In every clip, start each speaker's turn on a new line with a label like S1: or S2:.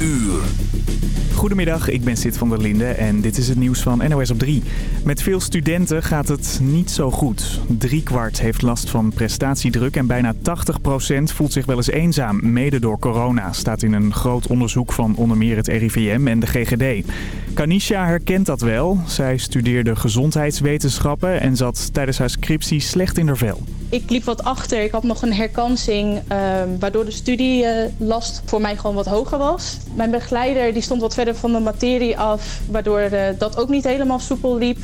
S1: uur.
S2: Goedemiddag, ik ben Sid van der Linde en dit is het nieuws van NOS op 3. Met veel studenten gaat het niet zo goed. Driekwart heeft last van prestatiedruk en bijna 80% voelt zich wel eens eenzaam, mede door corona, staat in een groot onderzoek van onder meer het RIVM en de GGD. Kanisha herkent dat wel. Zij studeerde gezondheidswetenschappen en zat tijdens haar scriptie slecht in haar vel.
S3: Ik liep wat achter. Ik had nog een herkansing, ehm, waardoor de studielast voor mij gewoon wat hoger was. Mijn begeleider die stond wat verder van de materie af, waardoor eh, dat ook niet helemaal soepel liep.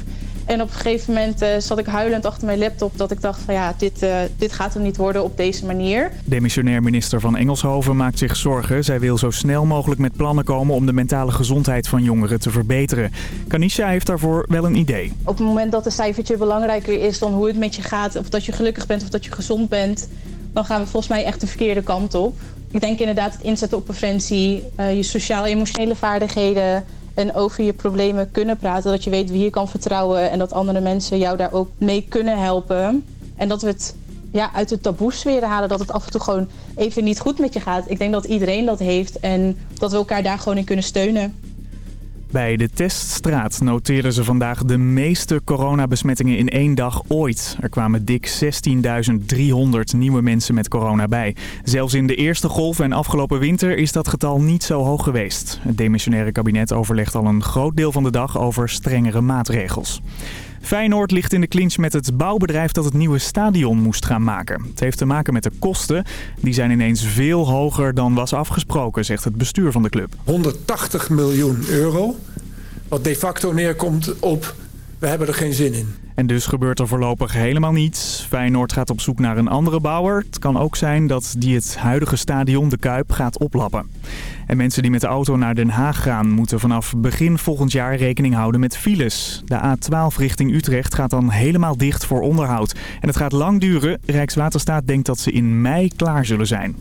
S3: En op een gegeven moment uh, zat ik huilend achter mijn laptop dat ik dacht van ja, dit, uh, dit gaat hem niet worden op deze manier.
S2: Demissionair minister van Engelshoven maakt zich zorgen. Zij wil zo snel mogelijk met plannen komen om de mentale gezondheid van jongeren te verbeteren. Kanisha heeft daarvoor wel een idee.
S3: Op het moment dat een cijfertje belangrijker is dan hoe het met je gaat, of dat je gelukkig bent of dat je gezond bent, dan gaan we volgens mij echt de verkeerde kant op. Ik denk inderdaad het inzetten op preventie, uh, je sociaal-emotionele vaardigheden en over je problemen kunnen praten. Dat je weet wie je kan vertrouwen en dat andere mensen jou daar ook mee kunnen helpen. En dat we het ja, uit de taboesfeer halen, dat het af en toe gewoon even niet goed met je gaat. Ik denk dat iedereen dat heeft en dat we elkaar daar gewoon in kunnen steunen.
S2: Bij de teststraat noteerden ze vandaag de meeste coronabesmettingen in één dag ooit. Er kwamen dik 16.300 nieuwe mensen met corona bij. Zelfs in de eerste golf en afgelopen winter is dat getal niet zo hoog geweest. Het demissionaire kabinet overlegt al een groot deel van de dag over strengere maatregels. Feyenoord ligt in de clinch met het bouwbedrijf dat het nieuwe stadion moest gaan maken. Het heeft te maken met de kosten. Die zijn ineens veel hoger dan was afgesproken, zegt het bestuur van de club.
S4: 180 miljoen euro, wat de facto neerkomt op we hebben er geen zin in.
S2: En dus gebeurt er voorlopig helemaal niets. Feyenoord gaat op zoek naar een andere bouwer. Het kan ook zijn dat die het huidige stadion, de Kuip, gaat oplappen. En mensen die met de auto naar Den Haag gaan... moeten vanaf begin volgend jaar rekening houden met files. De A12 richting Utrecht gaat dan helemaal dicht voor onderhoud. En het gaat lang duren. Rijkswaterstaat denkt dat ze in mei klaar zullen zijn.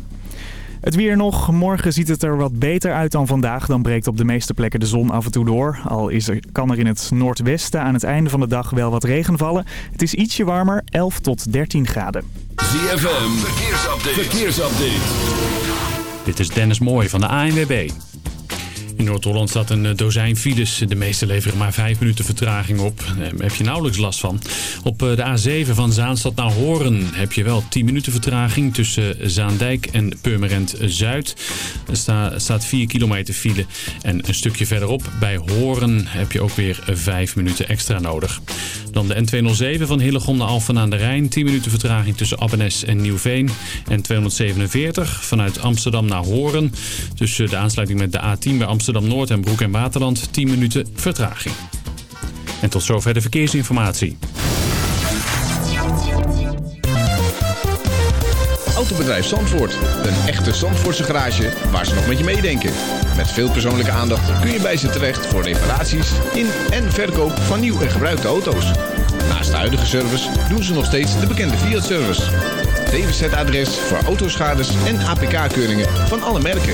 S2: Het weer nog. Morgen ziet het er wat beter uit dan vandaag. Dan breekt op de meeste plekken de zon af en toe door. Al is er, kan er in het noordwesten aan het einde van de dag wel wat regen vallen. Het is ietsje warmer, 11 tot 13 graden.
S1: ZFM, verkeersupdate. verkeersupdate.
S5: Dit is Dennis Mooij van de ANWB. In Noord-Holland staat een eh, dozijn files. De meeste leveren maar 5 minuten vertraging op. Daar heb je nauwelijks last van. Op eh, de A7 van Zaanstad naar Horen heb je wel 10 minuten vertraging tussen Zaandijk en Purmerend Zuid. Er staat 4 kilometer file. En een stukje verderop bij Horen heb je ook weer 5 minuten extra nodig. Dan de N207 van Hillegom naar Alphen aan de Rijn. 10 minuten vertraging tussen Abbenes en Nieuwveen. En 247 vanuit Amsterdam naar Horen. Tussen de aansluiting met de A10 bij Amsterdam-Noord en Broek en Waterland 10 minuten vertraging. En tot zover de verkeersinformatie.
S6: Autobedrijf Zandvoort. Een echte Zandvoortse garage waar ze nog met je meedenken. Met veel persoonlijke aandacht kun je bij ze terecht voor reparaties in en verkoop van nieuw en gebruikte auto's. Naast de huidige service doen ze nog steeds de bekende Fiat-service. DWZ-adres voor autoschades en APK-keuringen van alle merken.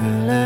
S7: Onwerkelijk is.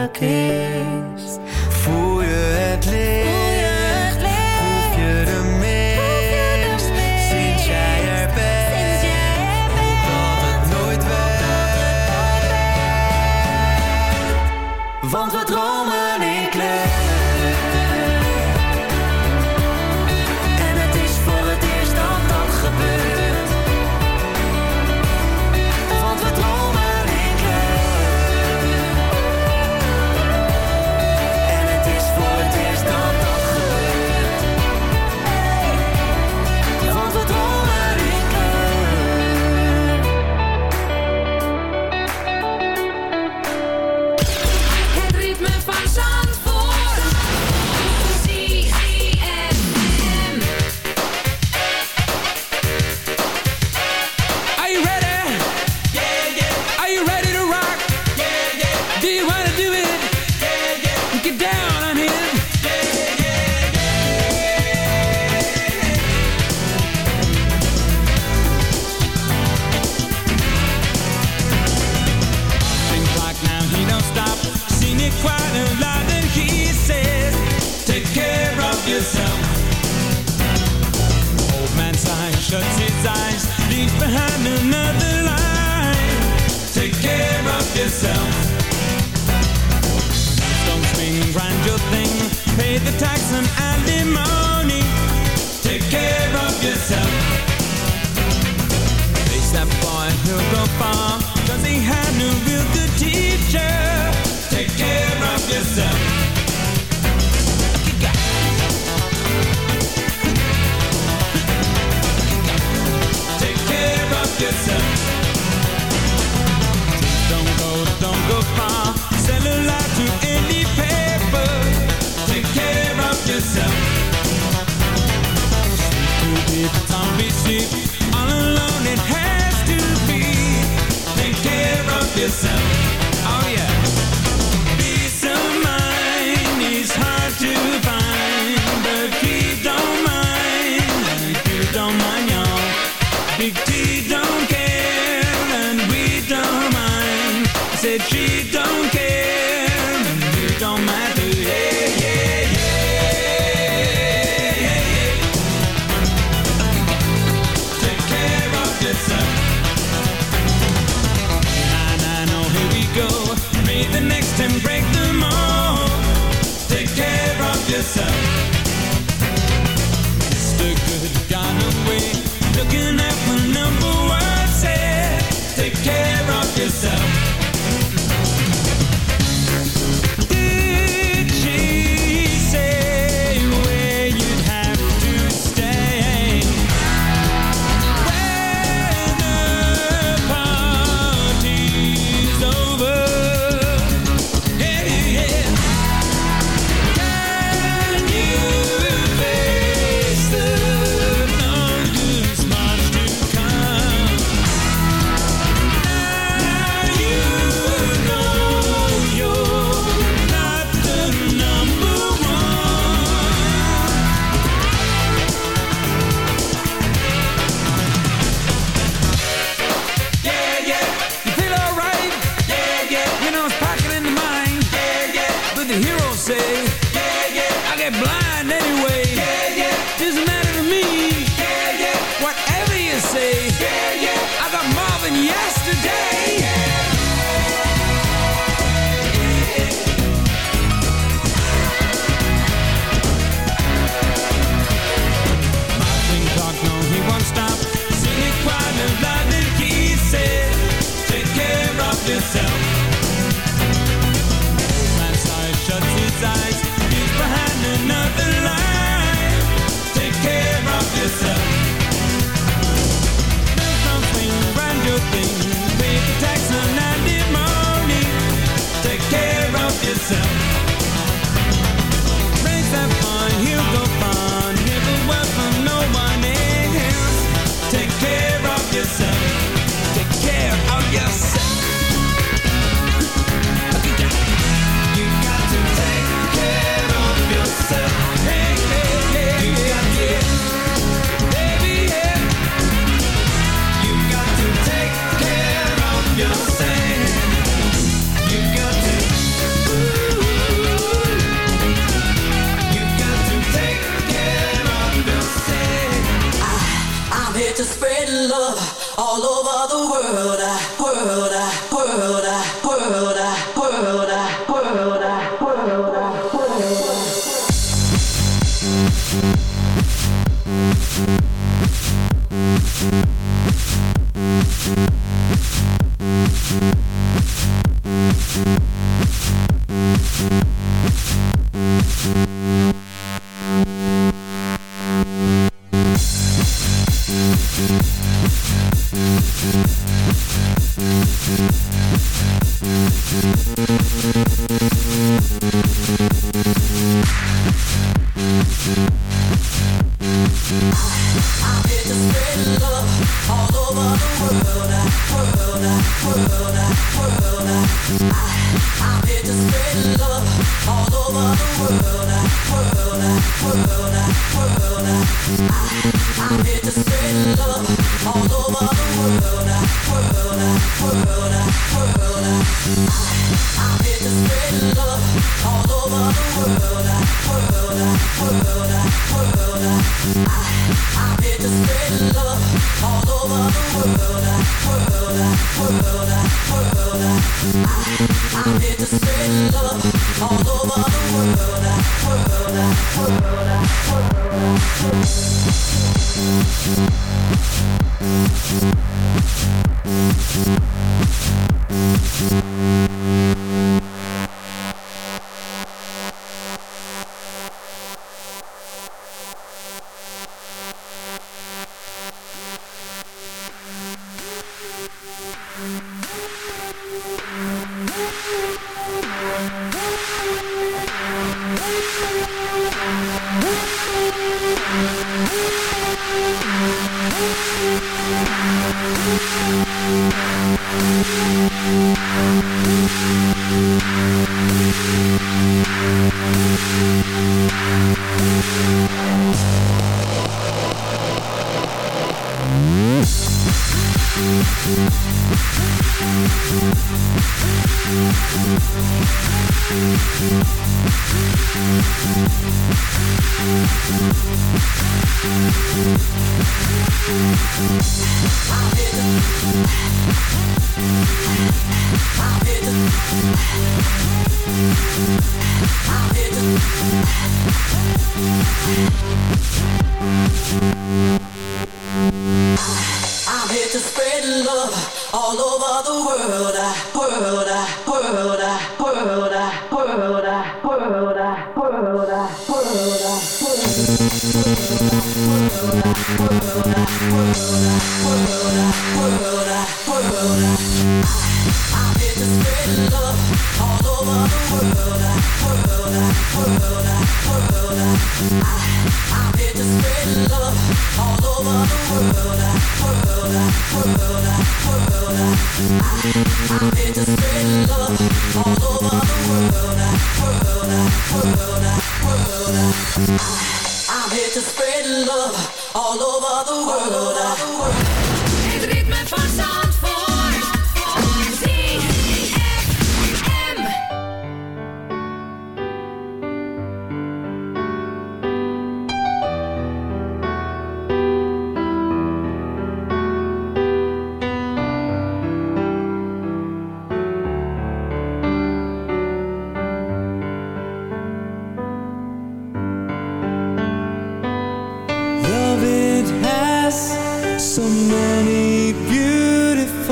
S8: Yourself.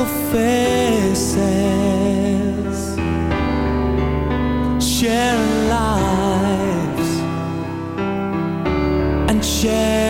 S9: Beautiful faces. Sharing lives and sharing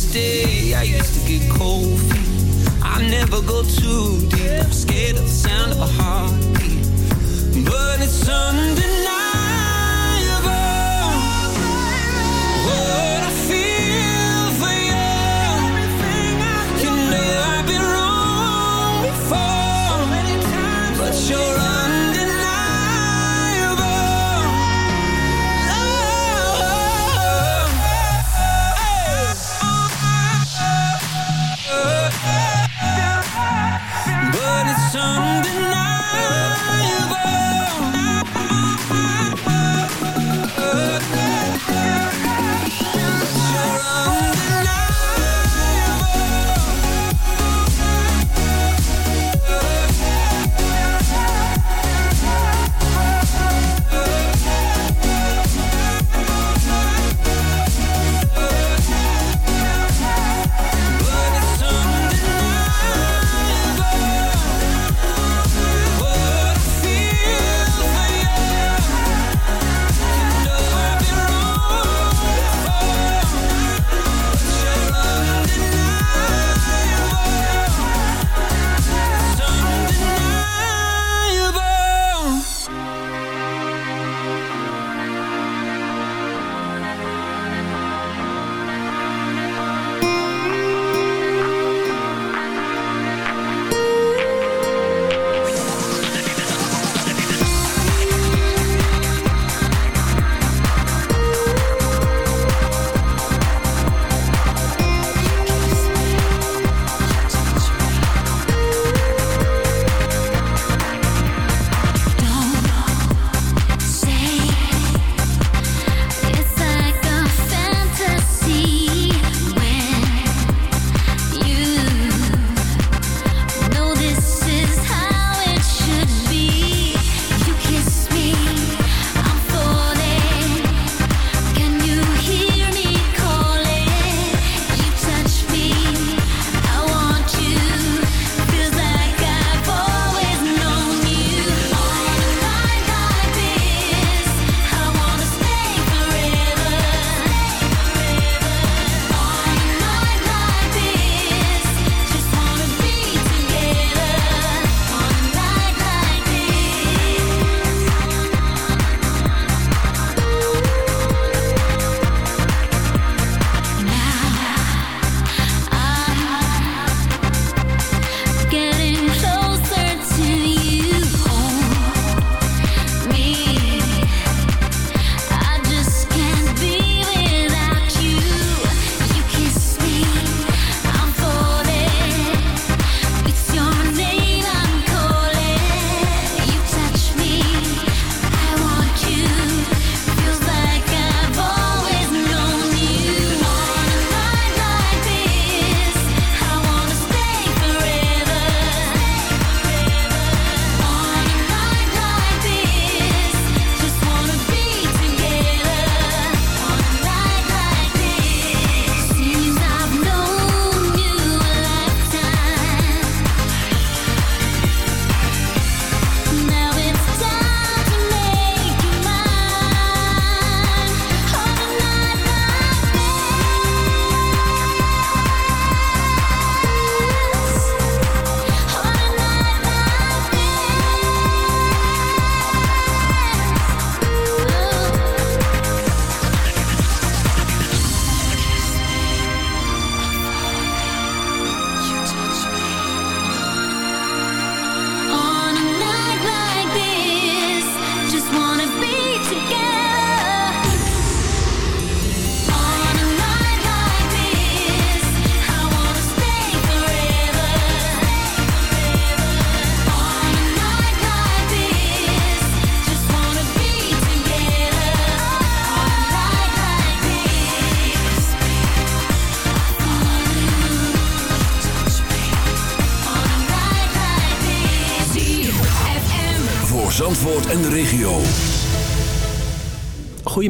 S8: PTSD I used to get cold feet. I never go too deep. I'm scared of the sound of a heartbeat. But it's undeniable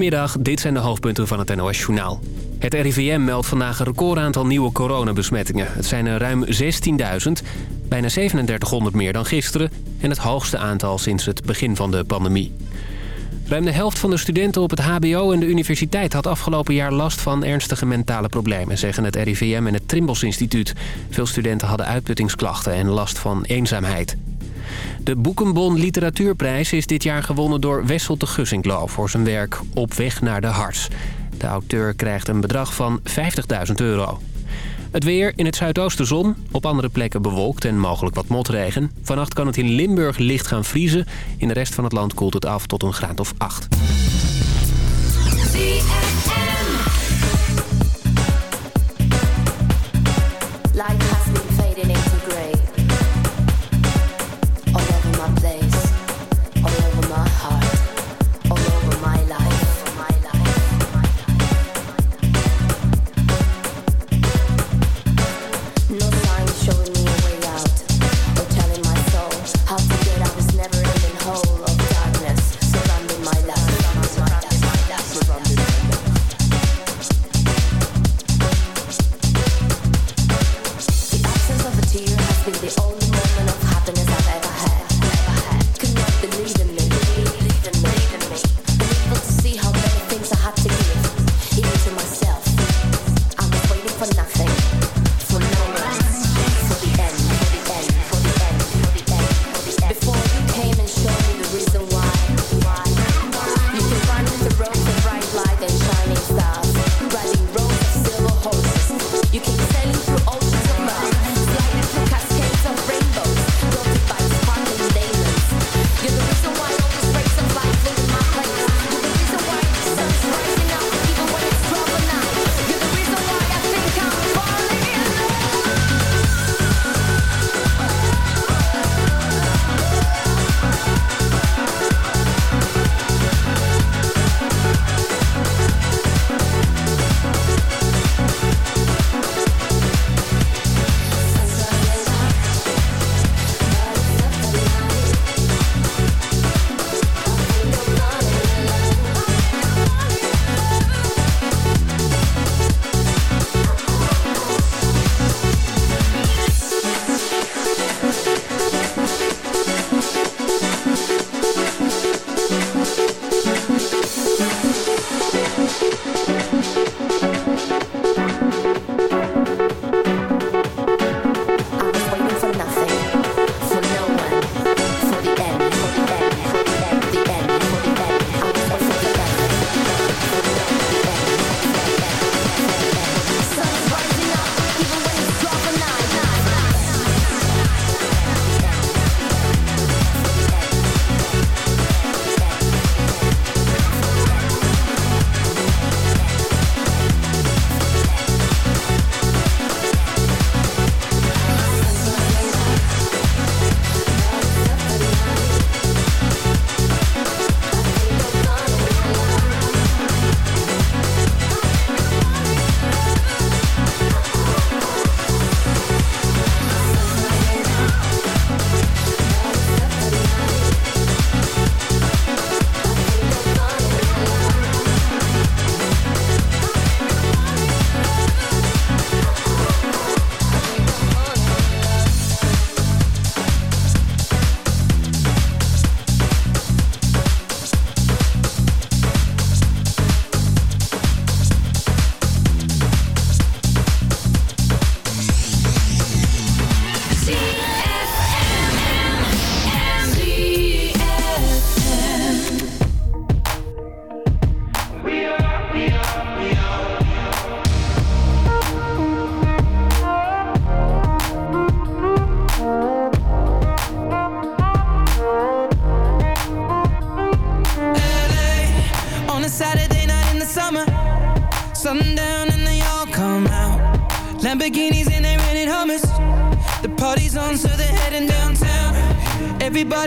S10: Goedemiddag, dit zijn de hoofdpunten van het NOS-journaal. Het RIVM meldt vandaag een recordaantal nieuwe coronabesmettingen. Het zijn er ruim 16.000, bijna 3700 meer dan gisteren... en het hoogste aantal sinds het begin van de pandemie. Ruim de helft van de studenten op het hbo en de universiteit... had afgelopen jaar last van ernstige mentale problemen... zeggen het RIVM en het Trimbos Instituut. Veel studenten hadden uitputtingsklachten en last van eenzaamheid. De Boekenbon Literatuurprijs is dit jaar gewonnen door Wessel de Gussinklo... voor zijn werk Op weg naar de Harts. De auteur krijgt een bedrag van 50.000 euro. Het weer in het zuidoosten zon, op andere plekken bewolkt en mogelijk wat motregen. Vannacht kan het in Limburg licht gaan vriezen. In de rest van het land koelt het af tot een graad of 8.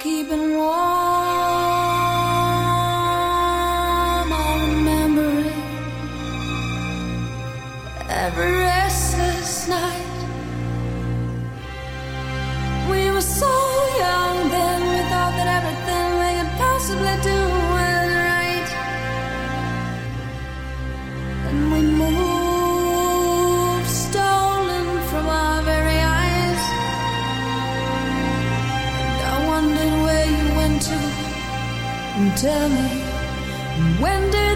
S7: keeping warm. I remember it every. tell me when did